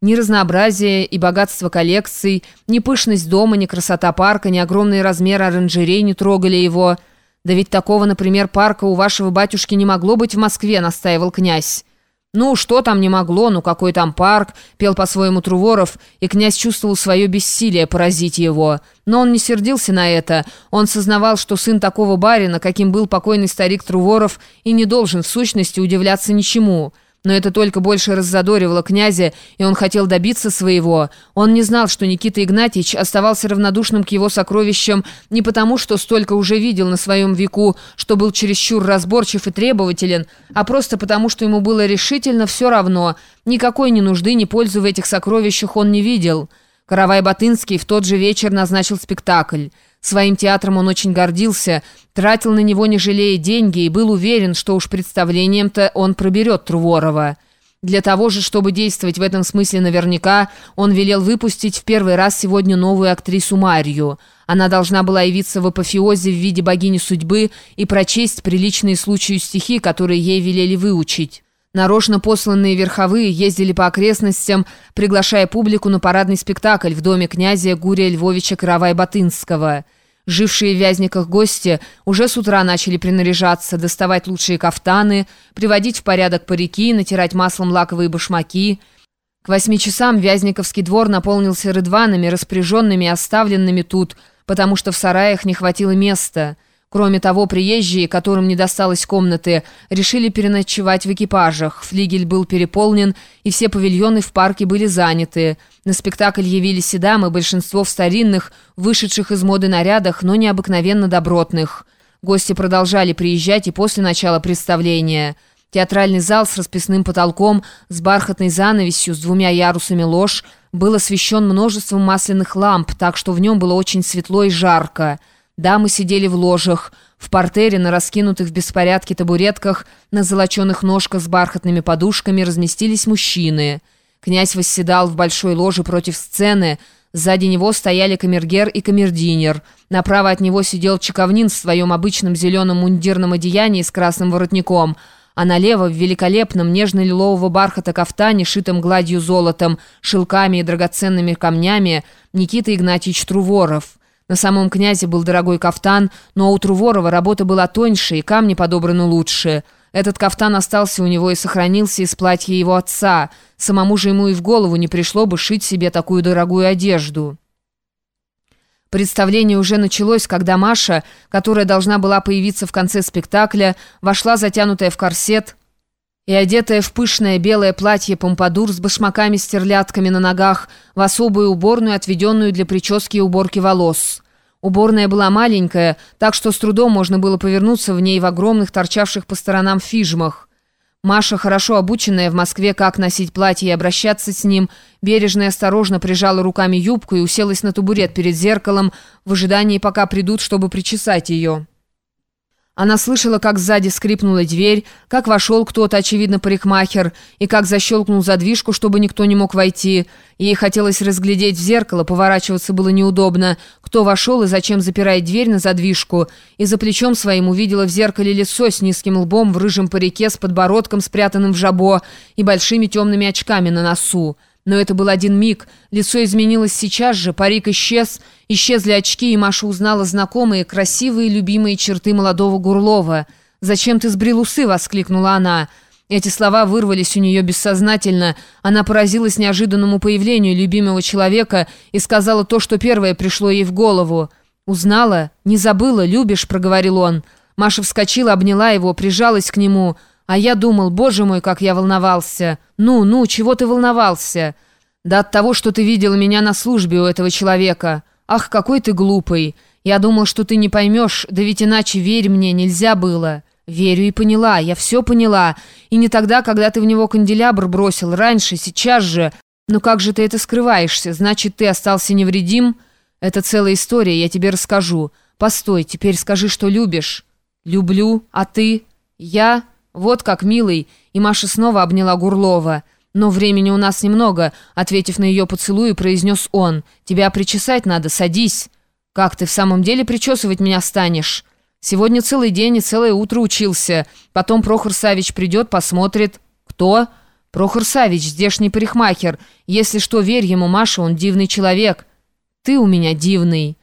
Ни разнообразие и богатство коллекций, ни пышность дома, ни красота парка, ни огромные размеры оранжерей не трогали его. «Да ведь такого, например, парка у вашего батюшки не могло быть в Москве», — настаивал князь. «Ну, что там не могло, ну какой там парк?» — пел по-своему Труворов, и князь чувствовал свое бессилие поразить его. Но он не сердился на это. Он сознавал, что сын такого барина, каким был покойный старик Труворов, и не должен в сущности удивляться ничему. Но это только больше раззадоривало князя, и он хотел добиться своего. Он не знал, что Никита Игнатьевич оставался равнодушным к его сокровищам не потому, что столько уже видел на своем веку, что был чересчур разборчив и требователен, а просто потому, что ему было решительно все равно. Никакой ни нужды, ни пользы в этих сокровищах он не видел. Каравай-Батынский в тот же вечер назначил спектакль. Своим театром он очень гордился, тратил на него не жалея деньги и был уверен, что уж представлением-то он проберет Труворова. Для того же, чтобы действовать в этом смысле наверняка, он велел выпустить в первый раз сегодня новую актрису Марию. Она должна была явиться в апофеозе в виде богини судьбы и прочесть приличные случаю стихи, которые ей велели выучить. Нарочно посланные верховые ездили по окрестностям, приглашая публику на парадный спектакль в доме князя Гурия Львовича Каравай-Батынского. Жившие в Вязниках гости уже с утра начали принаряжаться, доставать лучшие кафтаны, приводить в порядок парики, натирать маслом лаковые башмаки. К восьми часам Вязниковский двор наполнился рыдванами, распоряженными оставленными тут, потому что в сараях не хватило места – Кроме того, приезжие, которым не досталось комнаты, решили переночевать в экипажах. Флигель был переполнен, и все павильоны в парке были заняты. На спектакль явились и дамы, большинство в старинных, вышедших из моды нарядах, но необыкновенно добротных. Гости продолжали приезжать и после начала представления. Театральный зал с расписным потолком, с бархатной занавесью, с двумя ярусами лож, был освещен множеством масляных ламп, так что в нем было очень светло и жарко. Дамы сидели в ложах, в портере на раскинутых в беспорядке табуретках, на золоченых ножках с бархатными подушками разместились мужчины. Князь восседал в большой ложе против сцены, сзади него стояли камергер и камердинер. Направо от него сидел чековнин в своем обычном зеленом мундирном одеянии с красным воротником, а налево в великолепном нежно-лилового бархата кафтане, шитом гладью золотом, шелками и драгоценными камнями, Никита Игнатьевич Труворов. На самом князе был дорогой кафтан, но у Труворова работа была тоньше и камни подобраны лучше. Этот кафтан остался у него и сохранился из платья его отца. Самому же ему и в голову не пришло бы шить себе такую дорогую одежду. Представление уже началось, когда Маша, которая должна была появиться в конце спектакля, вошла затянутая в корсет, и одетая в пышное белое платье помпадур с башмаками-стерлятками на ногах в особую уборную, отведенную для прически и уборки волос. Уборная была маленькая, так что с трудом можно было повернуться в ней в огромных торчавших по сторонам фижмах. Маша, хорошо обученная в Москве, как носить платье и обращаться с ним, бережно и осторожно прижала руками юбку и уселась на табурет перед зеркалом в ожидании, пока придут, чтобы причесать ее. Она слышала, как сзади скрипнула дверь, как вошел кто-то, очевидно, парикмахер, и как защелкнул задвижку, чтобы никто не мог войти. Ей хотелось разглядеть в зеркало, поворачиваться было неудобно. Кто вошел и зачем запирает дверь на задвижку. И за плечом своим увидела в зеркале лицо с низким лбом в рыжем парике с подбородком, спрятанным в жабо, и большими темными очками на носу. Но это был один миг. Лицо изменилось сейчас же, парик исчез, исчезли очки, и Маша узнала знакомые, красивые, любимые черты молодого Гурлова. «Зачем ты сбрил усы?» — воскликнула она. Эти слова вырвались у нее бессознательно. Она поразилась неожиданному появлению любимого человека и сказала то, что первое пришло ей в голову. «Узнала? Не забыла? Любишь?» — проговорил он. Маша вскочила, обняла его, прижалась к нему — а я думал, боже мой, как я волновался. Ну, ну, чего ты волновался? Да от того, что ты видел меня на службе у этого человека. Ах, какой ты глупый. Я думал, что ты не поймешь, да ведь иначе, верь мне, нельзя было. Верю и поняла, я все поняла. И не тогда, когда ты в него канделябр бросил, раньше, сейчас же. Но как же ты это скрываешься? Значит, ты остался невредим? Это целая история, я тебе расскажу. Постой, теперь скажи, что любишь. Люблю, а ты? Я... «Вот как, милый!» И Маша снова обняла Гурлова. «Но времени у нас немного», — ответив на ее поцелуй, произнес он. «Тебя причесать надо, садись». «Как ты в самом деле причесывать меня станешь?» «Сегодня целый день и целое утро учился. Потом Прохор Савич придет, посмотрит». «Кто?» Прохор Савич, здешний парикмахер. Если что, верь ему, Маша, он дивный человек. Ты у меня дивный».